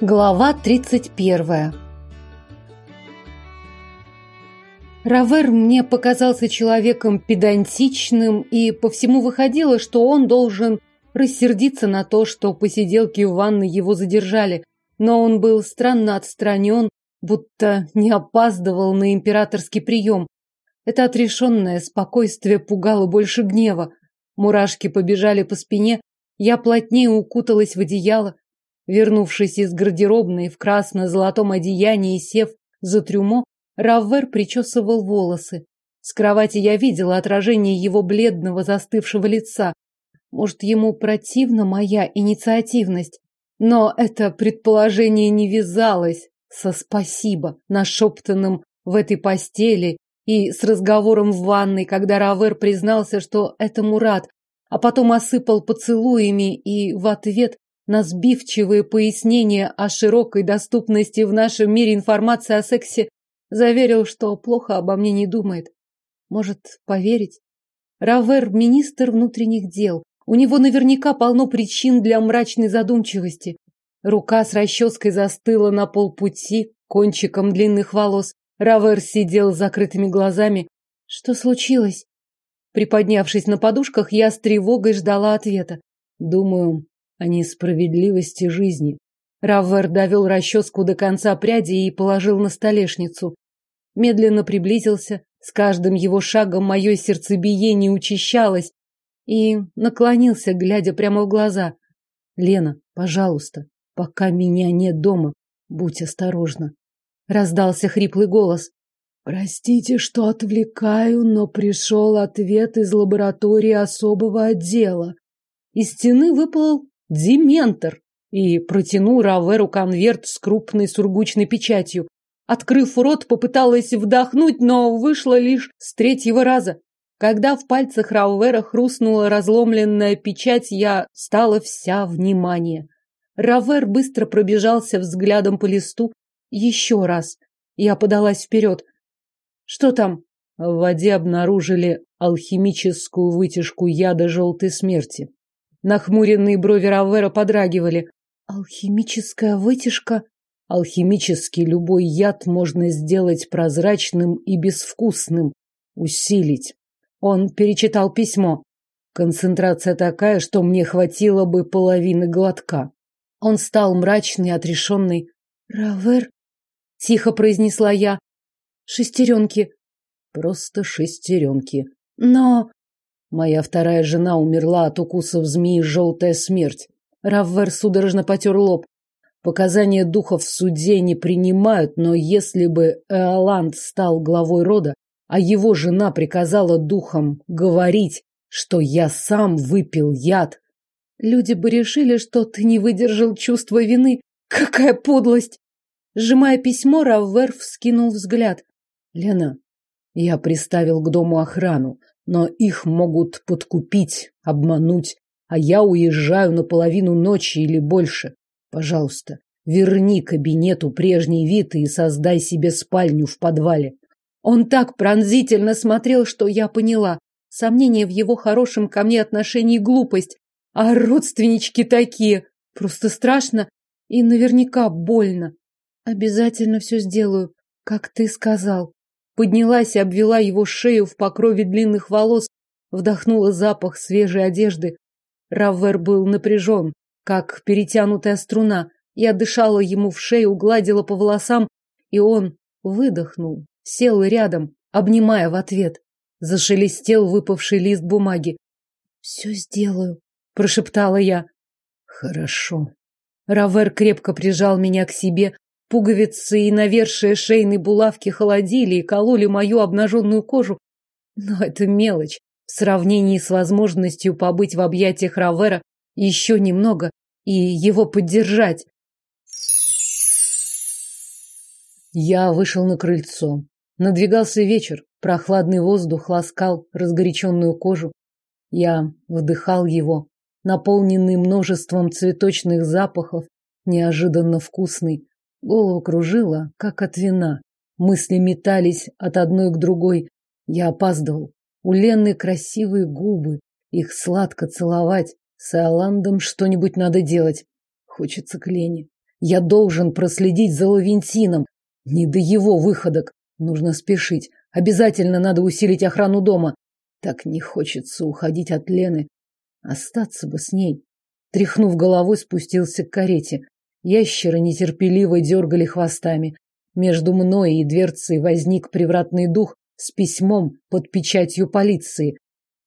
Глава 31. Равер мне показался человеком педантичным, и по всему выходило, что он должен рассердиться на то, что посиделки в ванной его задержали, но он был странно отстранен, будто не опаздывал на императорский прием. Это отрешенное спокойствие пугало больше гнева. Мурашки побежали по спине, я плотнее укуталась в одеяло, Вернувшись из гардеробной в красно-золотом одеянии и сев за трюмо, Раввер причесывал волосы. С кровати я видела отражение его бледного застывшего лица. Может, ему противна моя инициативность? Но это предположение не вязалось со спасибо, нашептанным в этой постели и с разговором в ванной, когда Равер признался, что это Мурат, а потом осыпал поцелуями и в ответ на сбивчивые пояснения о широкой доступности в нашем мире информации о сексе заверил, что плохо обо мне не думает. Может, поверить? Равер – министр внутренних дел. У него наверняка полно причин для мрачной задумчивости. Рука с расческой застыла на полпути, кончиком длинных волос. Равер сидел с закрытыми глазами. Что случилось? Приподнявшись на подушках, я с тревогой ждала ответа. Думаю, о несправедливости жизни. Раввер довел расческу до конца пряди и положил на столешницу. Медленно приблизился, с каждым его шагом мое сердцебиение учащалось, и наклонился, глядя прямо в глаза. «Лена, пожалуйста, пока меня нет дома, будь осторожна». Раздался хриплый голос. «Простите, что отвлекаю, но пришел ответ из лаборатории особого отдела». Из стены выплыл Дементор! И протянул Раверу конверт с крупной сургучной печатью. Открыв рот, попыталась вдохнуть, но вышло лишь с третьего раза. Когда в пальцах Равера хрустнула разломленная печать, я стала вся внимание. Равер быстро пробежался взглядом по листу. Еще раз. Я подалась вперед. Что там? В воде обнаружили алхимическую вытяжку яда желтой смерти. Нахмуренные брови Равера подрагивали. Алхимическая вытяжка? Алхимический любой яд можно сделать прозрачным и безвкусным, усилить. Он перечитал письмо. Концентрация такая, что мне хватило бы половины глотка. Он стал мрачный, отрешенный. «Равер?» — тихо произнесла я. «Шестеренки». «Просто шестеренки». «Но...» Моя вторая жена умерла от укусов змеи «Желтая смерть». Раввер судорожно потер лоб. Показания духов в суде не принимают, но если бы Эоланд стал главой рода, а его жена приказала духам говорить, что я сам выпил яд, люди бы решили, что ты не выдержал чувства вины. Какая подлость! Сжимая письмо, Раввер вскинул взгляд. Лена, я приставил к дому охрану. Но их могут подкупить, обмануть, а я уезжаю на половину ночи или больше. Пожалуйста, верни кабинету прежний вид и создай себе спальню в подвале. Он так пронзительно смотрел, что я поняла. Сомнение в его хорошем ко мне отношении глупость. А родственнички такие. Просто страшно и наверняка больно. Обязательно все сделаю, как ты сказал. Поднялась и обвела его шею в покрове длинных волос, вдохнула запах свежей одежды. Раввер был напряжен, как перетянутая струна. Я дышала ему в шею, гладила по волосам, и он выдохнул, сел рядом, обнимая в ответ. Зашелестел выпавший лист бумаги. «Все сделаю», — прошептала я. «Хорошо». Равер крепко прижал меня к себе, Пуговицы и навершие шейной булавки холодили и кололи мою обнаженную кожу. Но это мелочь в сравнении с возможностью побыть в объятиях Равера еще немного и его поддержать. Я вышел на крыльцо. Надвигался вечер, прохладный воздух ласкал разгоряченную кожу. Я вдыхал его, наполненный множеством цветочных запахов, неожиданно вкусный. Голову кружило, как от вина. Мысли метались от одной к другой. Я опаздывал. У Лены красивые губы. Их сладко целовать. С Иоландом что-нибудь надо делать. Хочется к Лене. Я должен проследить за Лавентином. Не до его выходок. Нужно спешить. Обязательно надо усилить охрану дома. Так не хочется уходить от Лены. Остаться бы с ней. Тряхнув головой, спустился к карете. Ящеры нетерпеливо дергали хвостами. Между мной и дверцей возник привратный дух с письмом под печатью полиции.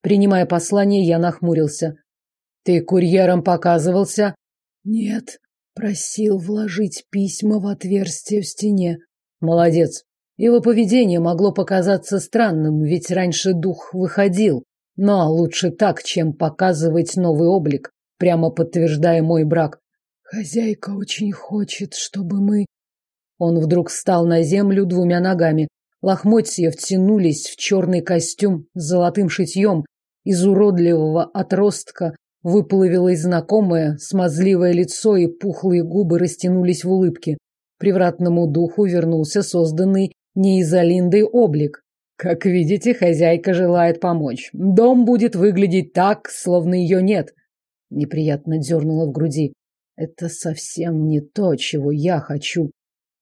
Принимая послание, я нахмурился. «Ты курьером показывался?» «Нет, просил вложить письма в отверстие в стене». «Молодец. Его поведение могло показаться странным, ведь раньше дух выходил. Но лучше так, чем показывать новый облик, прямо подтверждая мой брак. Хозяйка очень хочет, чтобы мы... Он вдруг встал на землю двумя ногами. Лохмотья втянулись в черный костюм с золотым шитьем. Из уродливого отростка выплавилось знакомое смазливое лицо, и пухлые губы растянулись в улыбке. Привратному духу вернулся созданный не из Алинды облик. Как видите, хозяйка желает помочь. Дом будет выглядеть так, словно ее нет. Неприятно дернула в груди. Это совсем не то, чего я хочу.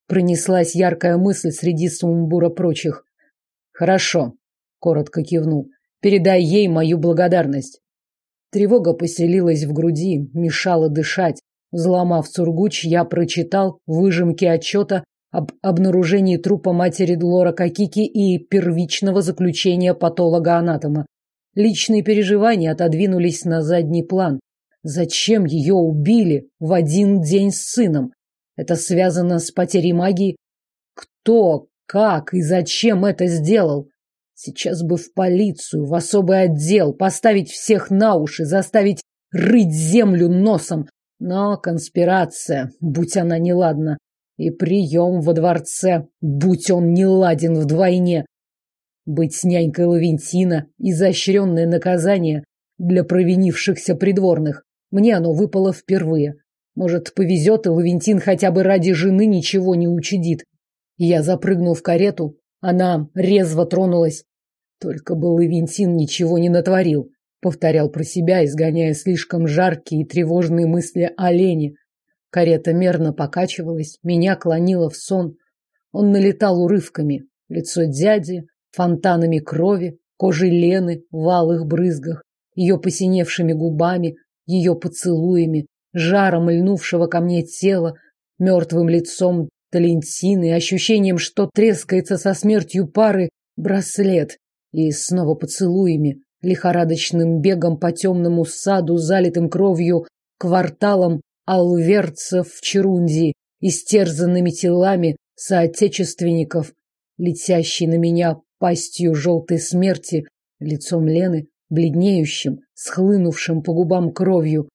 Пронеслась яркая мысль среди сумбура прочих. Хорошо, коротко кивнул. Передай ей мою благодарность. Тревога поселилась в груди, мешала дышать. Взломав сургуч, я прочитал выжимки отчета об обнаружении трупа матери Лора Кокики и первичного заключения патолога-анатома. Личные переживания отодвинулись на задний план. Зачем ее убили в один день с сыном? Это связано с потерей магии? Кто, как и зачем это сделал? Сейчас бы в полицию, в особый отдел, поставить всех на уши, заставить рыть землю носом. Но конспирация, будь она неладна, и прием во дворце, будь он не ладен вдвойне. Быть с нянькой Лавентина – изощренное наказание для провинившихся придворных. Мне оно выпало впервые. Может, повезет, и Лавентин хотя бы ради жены ничего не учудит. Я запрыгнул в карету, она резво тронулась. Только бы Лавентин ничего не натворил, повторял про себя, изгоняя слишком жаркие и тревожные мысли о Лене. Карета мерно покачивалась, меня клонило в сон. Он налетал урывками. Лицо дяди, фонтанами крови, кожей Лены в алых брызгах, ее посиневшими губами, ее поцелуями, жаром льнувшего ко мне тела, мертвым лицом Талентины, ощущением, что трескается со смертью пары браслет, и снова поцелуями, лихорадочным бегом по темному саду, залитым кровью, кварталом алверцев в Черунди, истерзанными телами соотечественников, летящей на меня пастью желтой смерти, лицом Лены, бледнеющим, схлынувшим по губам кровью.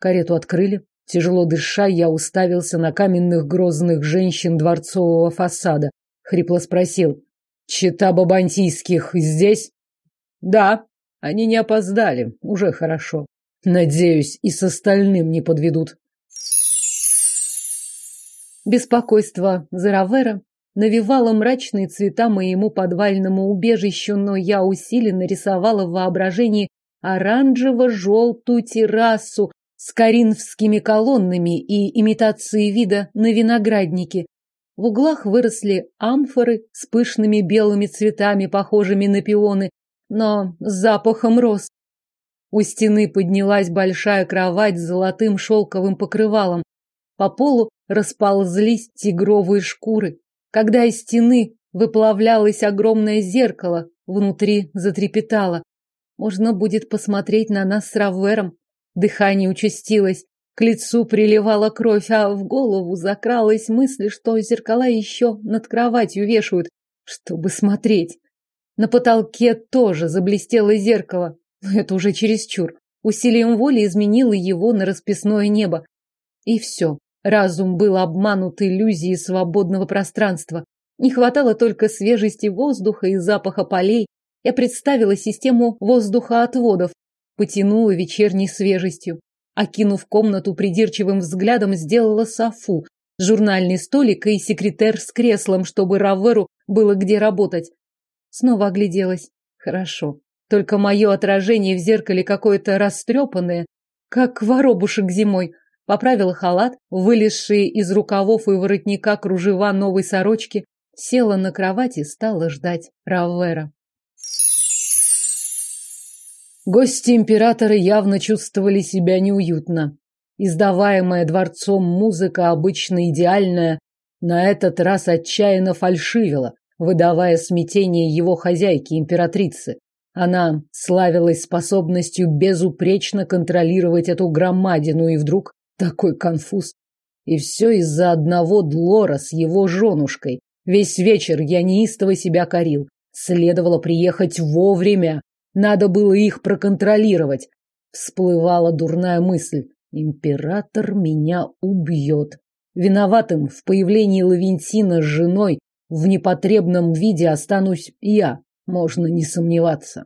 Карету открыли. Тяжело дыша, я уставился на каменных грозных женщин дворцового фасада. Хрипло спросил. «Чита Бабантийских здесь?» «Да, они не опоздали. Уже хорошо. Надеюсь, и с остальным не подведут». Беспокойство Заравера навевало мрачные цвета моему подвальному убежищу, но я усиленно рисовала в воображении оранжево-желтую террасу с коринфскими колоннами и имитацией вида на винограднике. В углах выросли амфоры с пышными белыми цветами, похожими на пионы, но с запахом роз. У стены поднялась большая кровать с золотым шелковым покрывалом. По полу расползлись тигровые шкуры. Когда из стены выплавлялось огромное зеркало, внутри затрепетало. Можно будет посмотреть на нас с Равером. Дыхание участилось, к лицу приливала кровь, а в голову закралась мысль, что зеркала еще над кроватью вешают, чтобы смотреть. На потолке тоже заблестело зеркало. Это уже чересчур. Усилием воли изменило его на расписное небо. И все. Разум был обманут иллюзией свободного пространства. Не хватало только свежести воздуха и запаха полей. Я представила систему воздухоотводов, потянула вечерней свежестью. Окинув комнату придирчивым взглядом, сделала софу, журнальный столик и секретер с креслом, чтобы Раверу было где работать. Снова огляделась. Хорошо. Только мое отражение в зеркале какое-то растрепанное, как воробушек зимой. Поправила халат, вылезшие из рукавов и воротника кружева новой сорочки, села на кровать и стала ждать Раввера. Гости императора явно чувствовали себя неуютно. Издаваемая дворцом музыка, обычно идеальная, на этот раз отчаянно фальшивила, выдавая смятение его хозяйки, императрицы. Она славилась способностью безупречно контролировать эту громадину, и вдруг такой конфуз. И все из-за одного Длора с его женушкой. Весь вечер я неистово себя корил. Следовало приехать вовремя, надо было их проконтролировать. Всплывала дурная мысль. Император меня убьет. Виноватым в появлении Лавентина с женой в непотребном виде останусь я, можно не сомневаться.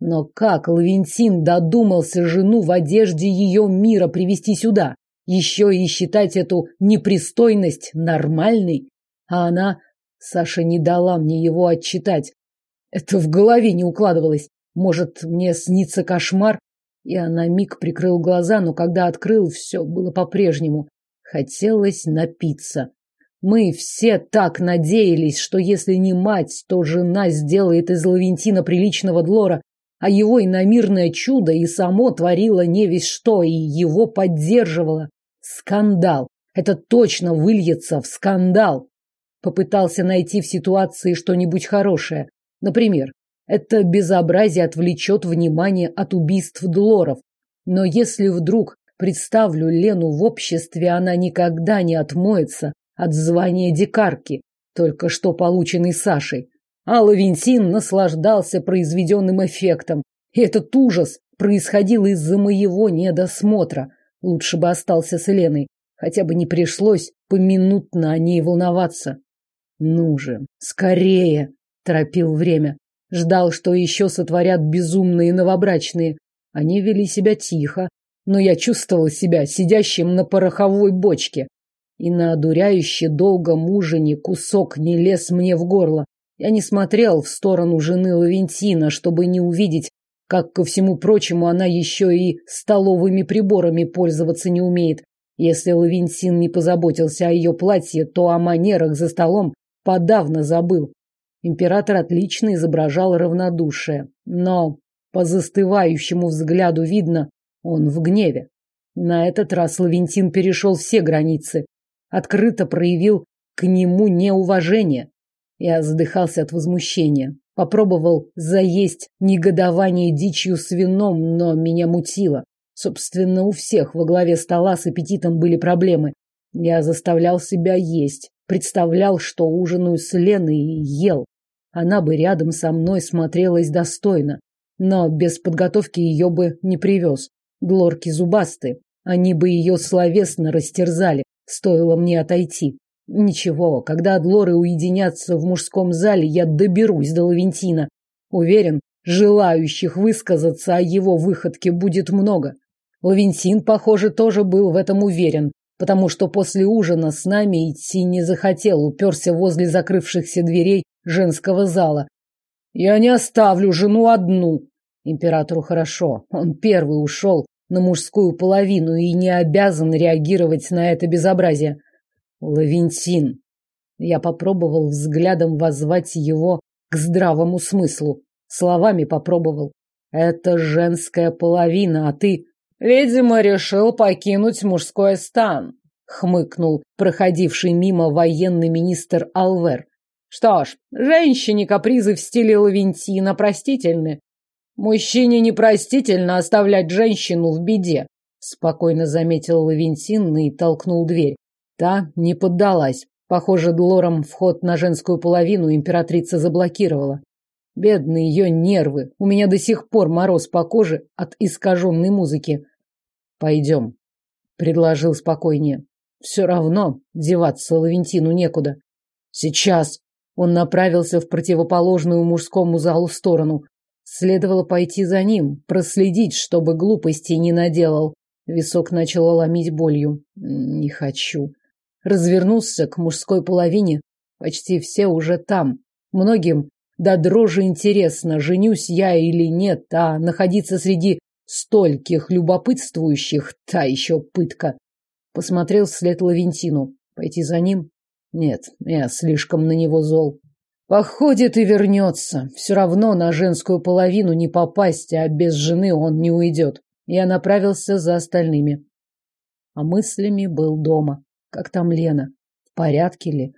Но как Лавентин додумался жену в одежде ее мира привести сюда? Еще и считать эту непристойность нормальной? А она... Саша не дала мне его отчитать. Это в голове не укладывалось. Может, мне снится кошмар? Я на миг прикрыл глаза, но когда открыл, все было по-прежнему. Хотелось напиться. Мы все так надеялись, что если не мать, то жена сделает из Лавентина приличного Длора, а его иномирное чудо и само творило не весь что, и его поддерживало. Скандал. Это точно выльется в скандал. Попытался найти в ситуации что-нибудь хорошее. Например, это безобразие отвлечет внимание от убийств Длоров. Но если вдруг представлю Лену в обществе, она никогда не отмоется от звания дикарки, только что полученной Сашей. А Лавентин наслаждался произведенным эффектом. И этот ужас происходил из-за моего недосмотра. Лучше бы остался с Леной, хотя бы не пришлось поминутно о ней волноваться. Ну же, скорее, торопил время. Ждал, что еще сотворят безумные новобрачные. Они вели себя тихо, но я чувствовал себя сидящим на пороховой бочке. И на одуряюще долгом ужине кусок не лез мне в горло. Я не смотрел в сторону жены Лавентина, чтобы не увидеть, как, ко всему прочему, она еще и столовыми приборами пользоваться не умеет. Если Лавентин не позаботился о ее платье, то о манерах за столом подавно забыл. Император отлично изображал равнодушие, но по застывающему взгляду видно, он в гневе. На этот раз Лавентин перешел все границы, открыто проявил к нему неуважение. Я задыхался от возмущения. Попробовал заесть негодование дичью с вином, но меня мутило. Собственно, у всех во главе стола с аппетитом были проблемы. Я заставлял себя есть, представлял, что ужинаю с Леной и ел. Она бы рядом со мной смотрелась достойно, но без подготовки ее бы не привез. Глорки зубасты, они бы ее словесно растерзали, стоило мне отойти. Ничего, когда Длоры уединятся в мужском зале, я доберусь до Лавентина. Уверен, желающих высказаться о его выходке будет много. Лавентин, похоже, тоже был в этом уверен, потому что после ужина с нами идти не захотел, уперся возле закрывшихся дверей женского зала. Я не оставлю жену одну. Императору хорошо, он первый ушел на мужскую половину и не обязан реагировать на это безобразие. Лавентин. Я попробовал взглядом воззвать его к здравому смыслу. Словами попробовал. Это женская половина, а ты... Видимо, решил покинуть мужской стан, хмыкнул проходивший мимо военный министр Алвер. Что ж, женщине капризы в стиле Лавентина простительны. Мужчине непростительно оставлять женщину в беде, спокойно заметил Лавентин и толкнул дверь. Та не поддалась. Похоже, Длором вход на женскую половину императрица заблокировала. Бедные ее нервы. У меня до сих пор мороз по коже от искаженной музыки. Пойдем, предложил спокойнее. Все равно деваться Лавентину некуда. Сейчас он направился в противоположную мужскому залу сторону. Следовало пойти за ним, проследить, чтобы глупостей не наделал. Висок начал ломить болью. Не хочу развернулся к мужской половине. Почти все уже там. Многим до дрожи интересно, женюсь я или нет, а находиться среди стольких любопытствующих – та еще пытка. Посмотрел вслед Лавентину. Пойти за ним? Нет, я слишком на него зол. Походит и вернется. Все равно на женскую половину не попасть, а без жены он не уйдет. Я направился за остальными. А мыслями был дома. Как там Лена? В порядке ли?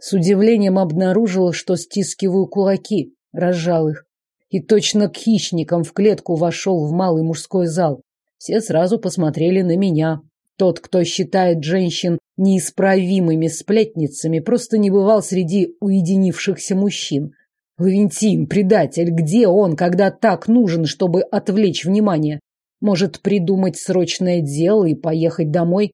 С удивлением обнаружил, что стискиваю кулаки, разжал их. И точно к хищникам в клетку вошел в малый мужской зал. Все сразу посмотрели на меня. Тот, кто считает женщин неисправимыми сплетницами, просто не бывал среди уединившихся мужчин. Лавентин, предатель, где он, когда так нужен, чтобы отвлечь внимание? Может, придумать срочное дело и поехать домой?